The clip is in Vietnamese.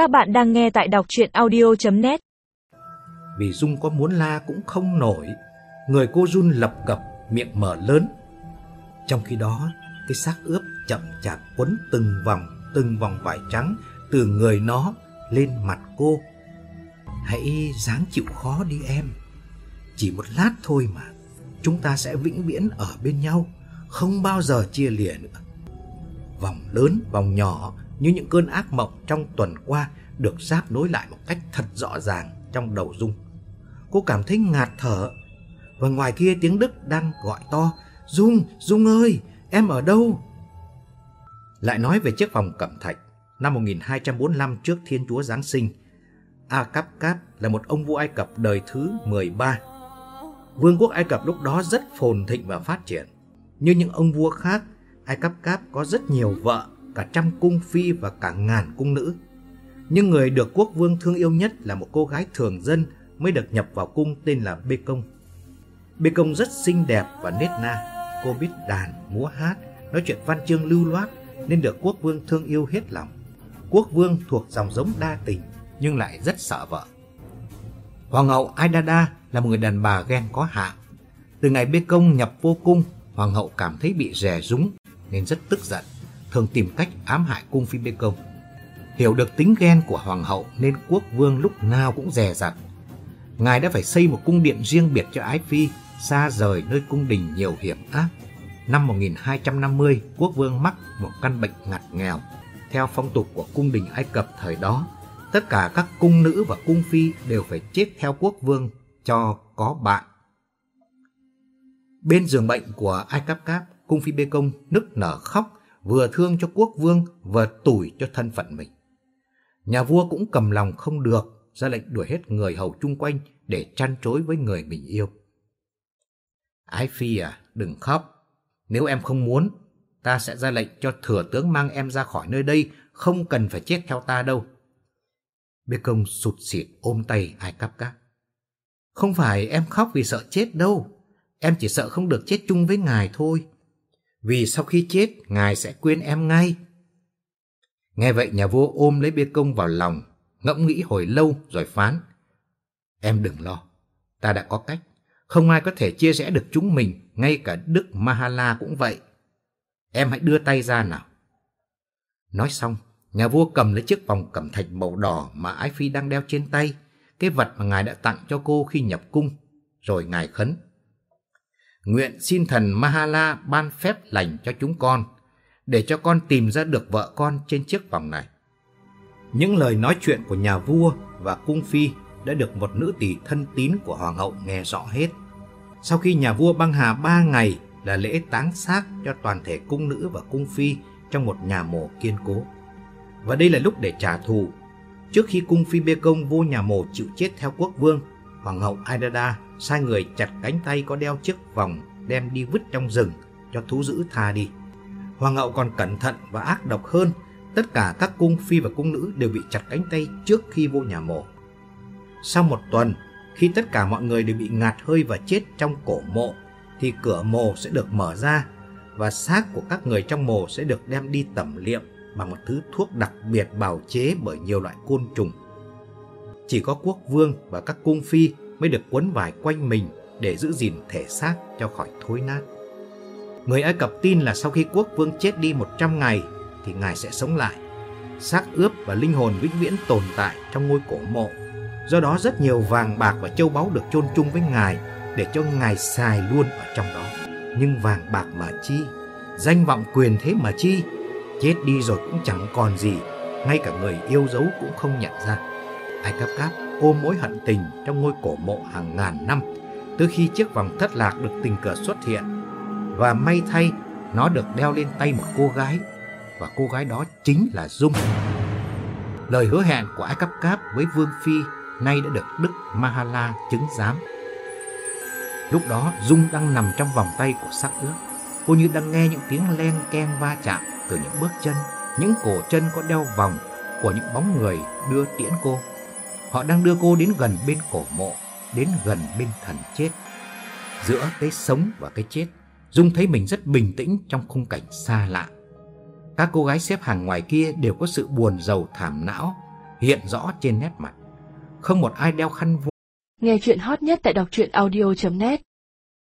Các bạn đang nghe tại đọc chuyện audio.net Vì Dung có muốn la cũng không nổi Người cô run lập cập, miệng mở lớn Trong khi đó, cái xác ướp chậm chạp quấn từng vòng, từng vòng vải trắng từ người nó lên mặt cô. Hãy dáng chịu khó đi em. Chỉ một lát thôi mà, chúng ta sẽ vĩnh viễn ở bên nhau, không bao giờ chia lìa nữa. Vòng lớn, vòng nhỏ như những cơn ác mộng trong tuần qua được giáp nối lại một cách thật rõ ràng trong đầu Dung. Cô cảm thấy ngạt thở và ngoài kia tiếng Đức đang gọi to Dung, Dung ơi, em ở đâu? Lại nói về chiếc vòng cẩm thạch năm 1245 trước Thiên Chúa Giáng sinh. A Cáp Cáp là một ông vua Ai Cập đời thứ 13. Vương quốc Ai Cập lúc đó rất phồn thịnh và phát triển. Như những ông vua khác, Ai Cáp Cáp có rất nhiều vợ, cả trăm cung phi và cả ngàn cung nữ. Nhưng người được quốc vương thương yêu nhất là một cô gái thường dân mới được nhập vào cung tên là Bê Công. Bê Công rất xinh đẹp và nết na. Cô biết đàn, múa hát, nói chuyện văn chương lưu loát nên được quốc vương thương yêu hết lòng. Quốc vương thuộc dòng giống đa tình nhưng lại rất sợ vợ. Hoàng hậu Aidada là một người đàn bà ghen có hạn. Từ ngày Bê Công nhập vô cung, hoàng hậu cảm thấy bị rè rúng nên rất tức giận, thường tìm cách ám hại cung phi Bê Công. Hiểu được tính ghen của hoàng hậu nên quốc vương lúc nào cũng dè dặt. Ngài đã phải xây một cung điện riêng biệt cho Ái Phi, xa rời nơi cung đình nhiều hiểm ác. Năm 1250, quốc vương mắc một căn bệnh ngặt nghèo. Theo phong tục của cung đình Ai Cập thời đó, tất cả các cung nữ và cung phi đều phải chết theo quốc vương cho có bạn. Bên giường bệnh của Ai Cáp Cáp, cung phi Bê Công nức nở khóc, vừa thương cho quốc vương vừa tủi cho thân phận mình. Nhà vua cũng cầm lòng không được, ra lệnh đuổi hết người hầu chung quanh để chăn trối với người mình yêu. Ái Phi à, đừng khóc. Nếu em không muốn, ta sẽ ra lệnh cho thừa tướng mang em ra khỏi nơi đây, không cần phải chết theo ta đâu. Bê công sụt xịt ôm tay ai cắp cáp. Không phải em khóc vì sợ chết đâu, em chỉ sợ không được chết chung với ngài thôi. Vì sau khi chết, ngài sẽ quên em ngay. Nghe vậy nhà vua ôm lấy bia công vào lòng, ngẫm nghĩ hồi lâu rồi phán. Em đừng lo, ta đã có cách. Không ai có thể chia sẻ được chúng mình, ngay cả Đức Mahala cũng vậy. Em hãy đưa tay ra nào. Nói xong, nhà vua cầm lấy chiếc vòng cẩm thạch màu đỏ mà Ái Phi đang đeo trên tay, cái vật mà ngài đã tặng cho cô khi nhập cung, rồi ngài khấn. Nguyện xin thần Mahala ban phép lành cho chúng con, để cho con tìm ra được vợ con trên chiếc vòng này. Những lời nói chuyện của nhà vua và cung phi đã được một nữ tỳ thân tín của hoàng hậu nghe rõ hết. Sau khi nhà vua băng hà ba ngày là lễ táng xác cho toàn thể cung nữ và cung phi trong một nhà mồ kiên cố. Và đây là lúc để trả thù. Trước khi cung phi Bê Công vô nhà mồ chịu chết theo quốc vương, hoàng hậu Aidada sai người chặt cánh tay có đeo chiếc vòng đem đi vứt trong rừng cho thú dữ tha đi. Hoàng hậu còn cẩn thận và ác độc hơn, tất cả các cung phi và cung nữ đều bị chặt cánh tay trước khi vô nhà mộ. Sau một tuần, khi tất cả mọi người đều bị ngạt hơi và chết trong cổ mộ, thì cửa mộ sẽ được mở ra và xác của các người trong mộ sẽ được đem đi tẩm liệm bằng một thứ thuốc đặc biệt bào chế bởi nhiều loại côn trùng. Chỉ có quốc vương và các cung phi mới được quấn vải quanh mình để giữ gìn thể xác cho khỏi thối nát. Người Ai Cập tin là sau khi quốc vương chết đi 100 ngày thì ngài sẽ sống lại. Xác ướp và linh hồn vĩnh viễn tồn tại trong ngôi cổ mộ Do đó rất nhiều vàng bạc và châu báu được chôn chung với ngài để cho ngài xài luôn ở trong đó. Nhưng vàng bạc mà chi, danh vọng quyền thế mà chi, chết đi rồi cũng chẳng còn gì, ngay cả người yêu dấu cũng không nhận ra. Ai Cáp Cáp ôm mối hận tình trong ngôi cổ mộ hàng ngàn năm, từ khi chiếc vòng thất lạc được tình cờ xuất hiện. Và may thay, nó được đeo lên tay một cô gái, và cô gái đó chính là Dung. Lời hứa hẹn của Ai Cáp Cáp với Vương Phi nay đã được Đức Mahala chứng giám. Lúc đó Dung đang nằm trong vòng tay của sắc ướp. Cô như đang nghe những tiếng len keng va chạm từ những bước chân, những cổ chân có đeo vòng của những bóng người đưa tiễn cô. Họ đang đưa cô đến gần bên cổ mộ, đến gần bên thần chết. Giữa cái sống và cái chết, Dung thấy mình rất bình tĩnh trong khung cảnh xa lạ. Các cô gái xếp hàng ngoài kia đều có sự buồn rầu thảm não hiện rõ trên nét mặt. Không một ai đeo khăn vô. Nghe chuyện hot nhất tại đọc truyện audio.net